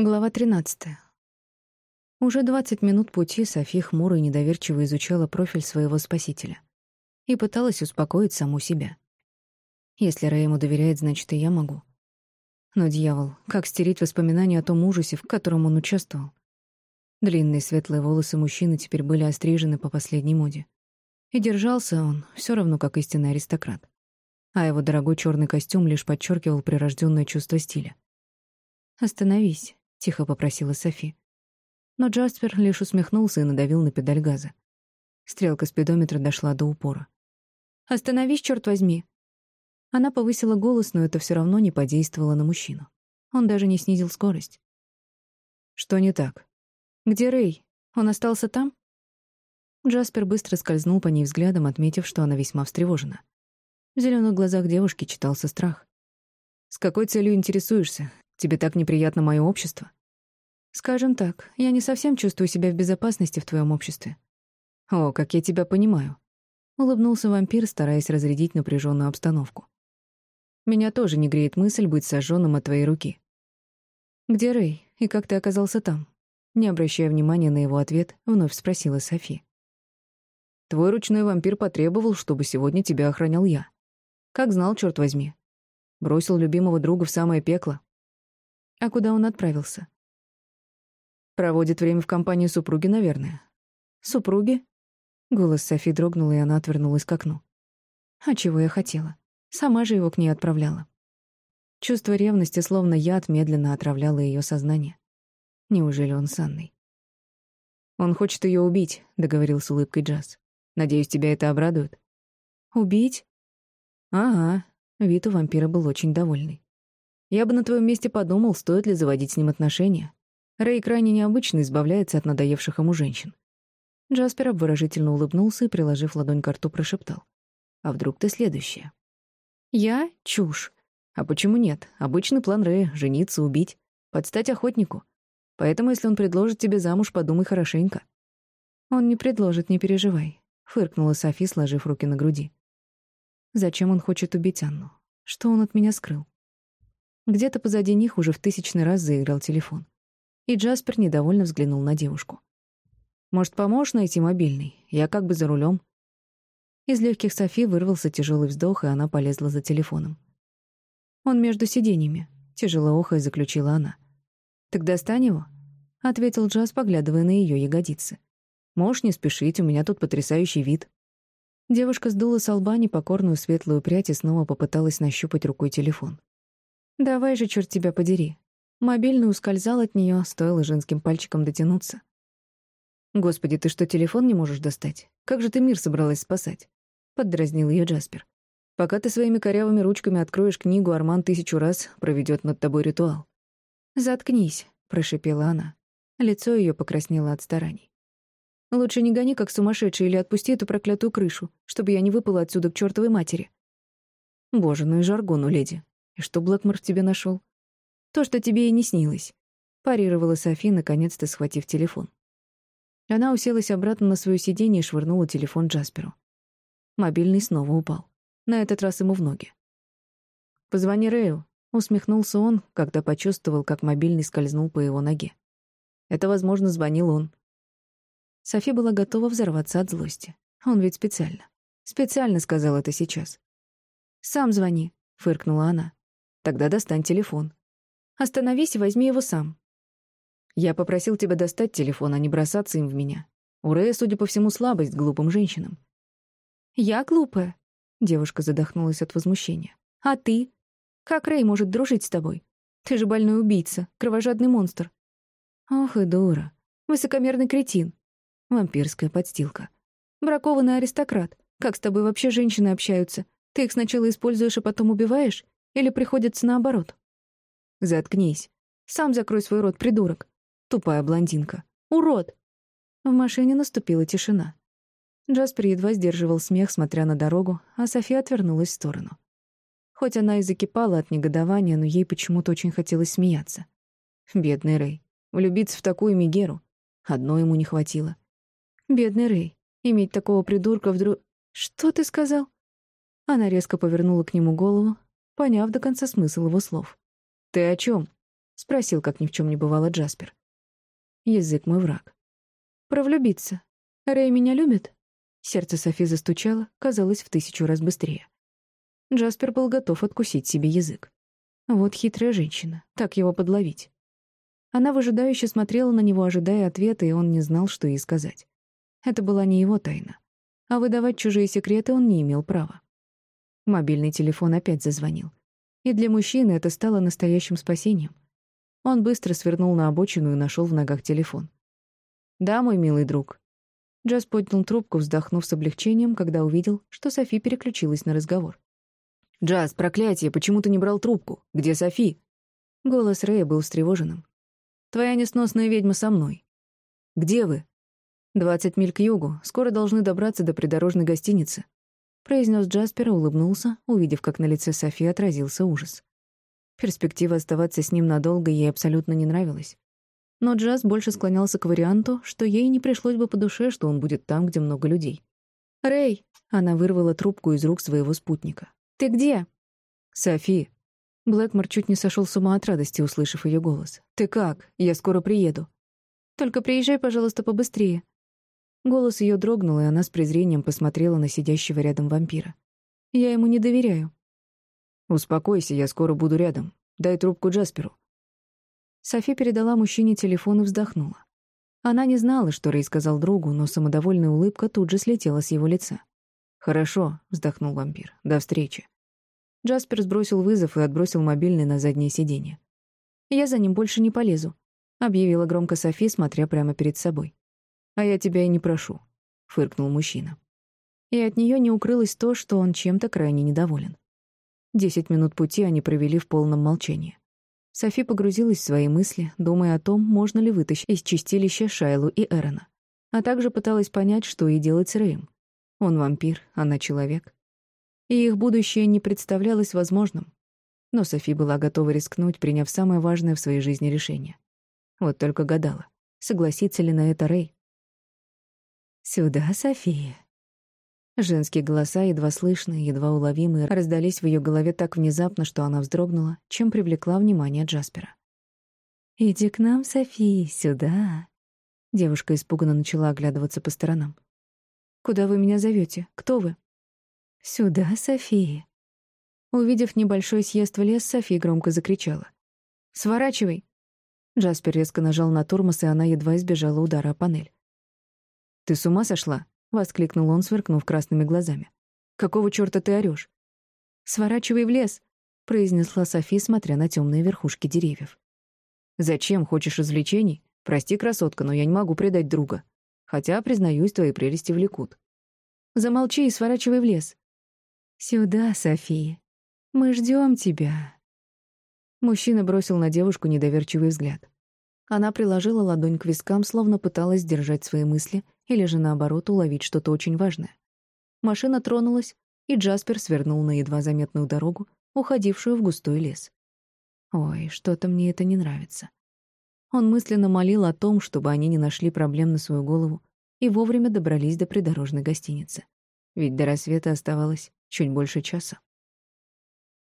Глава 13. Уже 20 минут пути Софи хмуро и недоверчиво изучала профиль своего спасителя и пыталась успокоить саму себя. Если Рэй доверяет, значит, и я могу. Но, дьявол, как стереть воспоминания о том ужасе, в котором он участвовал? Длинные светлые волосы мужчины теперь были острижены по последней моде. И держался он все равно как истинный аристократ. А его дорогой черный костюм лишь подчеркивал прирожденное чувство стиля. «Остановись», — тихо попросила Софи. Но Джаспер лишь усмехнулся и надавил на педаль газа. Стрелка спидометра дошла до упора. «Остановись, черт возьми!» Она повысила голос, но это все равно не подействовало на мужчину. Он даже не снизил скорость. «Что не так?» «Где Рэй? Он остался там?» Джаспер быстро скользнул по ней взглядом, отметив, что она весьма встревожена. В зеленых глазах девушки читался страх. «С какой целью интересуешься? Тебе так неприятно мое общество? Скажем так, я не совсем чувствую себя в безопасности в твоем обществе. О, как я тебя понимаю. Улыбнулся вампир, стараясь разрядить напряженную обстановку. Меня тоже не греет мысль быть сожженным от твоей руки. Где Рэй? И как ты оказался там? Не обращая внимания на его ответ, вновь спросила Софи. Твой ручной вампир потребовал, чтобы сегодня тебя охранял я. Как знал, черт возьми. Бросил любимого друга в самое пекло, а куда он отправился? Проводит время в компании супруги, наверное. Супруги? Голос Софи дрогнул, и она отвернулась к окну. А чего я хотела? Сама же его к ней отправляла. Чувство ревности, словно яд, медленно отравляло ее сознание. Неужели он с Анной? «Он хочет ее убить», — договорил с улыбкой Джаз. «Надеюсь, тебя это обрадует». «Убить?» «Ага», — вид у вампира был очень довольный. Я бы на твоем месте подумал, стоит ли заводить с ним отношения. Рэй крайне необычно избавляется от надоевших ему женщин. Джаспер обворожительно улыбнулся и, приложив ладонь к рту, прошептал. «А вдруг ты следующая?» «Я? Чушь. А почему нет? Обычный план Рэя — жениться, убить, подстать охотнику. Поэтому, если он предложит тебе замуж, подумай хорошенько». «Он не предложит, не переживай», — фыркнула Софи, сложив руки на груди. «Зачем он хочет убить Анну? Что он от меня скрыл?» Где-то позади них уже в тысячный раз заиграл телефон. И Джаспер недовольно взглянул на девушку. «Может, поможешь найти мобильный? Я как бы за рулем. Из легких Софи вырвался тяжелый вздох, и она полезла за телефоном. «Он между сиденьями», — тяжело охая заключила она. «Так достань его», — ответил Джаз, поглядывая на ее ягодицы. «Можешь не спешить, у меня тут потрясающий вид». Девушка сдула с лба непокорную светлую прядь и снова попыталась нащупать рукой телефон. Давай же, черт тебя подери. Мобильный ускользал от нее, стоило женским пальчиком дотянуться. Господи, ты что, телефон не можешь достать? Как же ты мир собралась спасать? Поддразнил ее Джаспер. Пока ты своими корявыми ручками откроешь книгу, Арман тысячу раз проведет над тобой ритуал. Заткнись, прошипела она. Лицо ее покраснело от стараний. Лучше не гони, как сумасшедший, или отпусти эту проклятую крышу, чтобы я не выпала отсюда к чертовой матери. Боже, ну и жаргон у леди. «И что Блэкмор в тебе нашел? «То, что тебе и не снилось», — парировала Софи, наконец-то схватив телефон. Она уселась обратно на свое сиденье и швырнула телефон Джасперу. Мобильный снова упал. На этот раз ему в ноги. «Позвони Рэю», — усмехнулся он, когда почувствовал, как мобильный скользнул по его ноге. Это, возможно, звонил он. Софи была готова взорваться от злости. Он ведь специально. Специально сказал это сейчас. «Сам звони», — фыркнула она. Тогда достань телефон. Остановись и возьми его сам. Я попросил тебя достать телефон, а не бросаться им в меня. У Рэя, судя по всему, слабость глупым женщинам. Я глупая? Девушка задохнулась от возмущения. А ты? Как Рэй может дружить с тобой? Ты же больной убийца, кровожадный монстр. Ох и дура. Высокомерный кретин. Вампирская подстилка. Бракованный аристократ. Как с тобой вообще женщины общаются? Ты их сначала используешь, а потом убиваешь? Или приходится наоборот? Заткнись. Сам закрой свой рот, придурок. Тупая блондинка. Урод. В машине наступила тишина. Джаспер едва сдерживал смех, смотря на дорогу, а София отвернулась в сторону. Хоть она и закипала от негодования, но ей почему-то очень хотелось смеяться. Бедный Рэй. Влюбиться в такую Мегеру. Одно ему не хватило. Бедный Рэй. Иметь такого придурка вдруг... Что ты сказал? Она резко повернула к нему голову, поняв до конца смысл его слов. «Ты о чем? спросил, как ни в чем не бывало Джаспер. Язык мой враг. Про влюбиться. Рэй меня любит? Сердце Софи застучало, казалось, в тысячу раз быстрее. Джаспер был готов откусить себе язык. Вот хитрая женщина, так его подловить. Она выжидающе смотрела на него, ожидая ответа, и он не знал, что ей сказать. Это была не его тайна. А выдавать чужие секреты он не имел права. Мобильный телефон опять зазвонил. И для мужчины это стало настоящим спасением. Он быстро свернул на обочину и нашел в ногах телефон. «Да, мой милый друг». Джаз поднял трубку, вздохнув с облегчением, когда увидел, что Софи переключилась на разговор. «Джаз, проклятие, почему ты не брал трубку? Где Софи?» Голос Рэя был встревоженным. «Твоя несносная ведьма со мной». «Где вы?» «Двадцать миль к югу. Скоро должны добраться до придорожной гостиницы», — произнес Джаспер и улыбнулся, увидев, как на лице Софи отразился ужас. Перспектива оставаться с ним надолго ей абсолютно не нравилась. Но Джаз больше склонялся к варианту, что ей не пришлось бы по душе, что он будет там, где много людей. «Рэй!» — она вырвала трубку из рук своего спутника. «Ты где?» «Софи!» Блэкмор чуть не сошел с ума от радости, услышав ее голос. «Ты как? Я скоро приеду». «Только приезжай, пожалуйста, побыстрее». Голос ее дрогнул, и она с презрением посмотрела на сидящего рядом вампира. «Я ему не доверяю». «Успокойся, я скоро буду рядом. Дай трубку Джасперу». Софи передала мужчине телефон и вздохнула. Она не знала, что Рэй сказал другу, но самодовольная улыбка тут же слетела с его лица. «Хорошо», — вздохнул вампир. «До встречи». Джаспер сбросил вызов и отбросил мобильный на заднее сиденье. «Я за ним больше не полезу», — объявила громко Софи, смотря прямо перед собой. «А я тебя и не прошу», — фыркнул мужчина. И от нее не укрылось то, что он чем-то крайне недоволен. Десять минут пути они провели в полном молчании. Софи погрузилась в свои мысли, думая о том, можно ли вытащить из чистилища Шайлу и Эрона, а также пыталась понять, что ей делать с Рэем. Он вампир, она человек. И их будущее не представлялось возможным. Но Софи была готова рискнуть, приняв самое важное в своей жизни решение. Вот только гадала, согласится ли на это Рэй. «Сюда, София», Женские голоса, едва слышные, едва уловимые, раздались в ее голове так внезапно, что она вздрогнула, чем привлекла внимание Джаспера. «Иди к нам, Софи, сюда!» Девушка испуганно начала оглядываться по сторонам. «Куда вы меня зовете? Кто вы?» «Сюда, София!» Увидев небольшой съезд в лес, Софи громко закричала. «Сворачивай!» Джаспер резко нажал на тормоз, и она едва избежала удара о панель. «Ты с ума сошла?» — воскликнул он, сверкнув красными глазами. «Какого чёрта ты орёшь?» «Сворачивай в лес», — произнесла Софи, смотря на темные верхушки деревьев. «Зачем? Хочешь развлечений? Прости, красотка, но я не могу предать друга. Хотя, признаюсь, твои прелести влекут». «Замолчи и сворачивай в лес». «Сюда, София. Мы ждем тебя». Мужчина бросил на девушку недоверчивый взгляд. Она приложила ладонь к вискам, словно пыталась сдержать свои мысли или же, наоборот, уловить что-то очень важное. Машина тронулась, и Джаспер свернул на едва заметную дорогу, уходившую в густой лес. Ой, что-то мне это не нравится. Он мысленно молил о том, чтобы они не нашли проблем на свою голову и вовремя добрались до придорожной гостиницы. Ведь до рассвета оставалось чуть больше часа.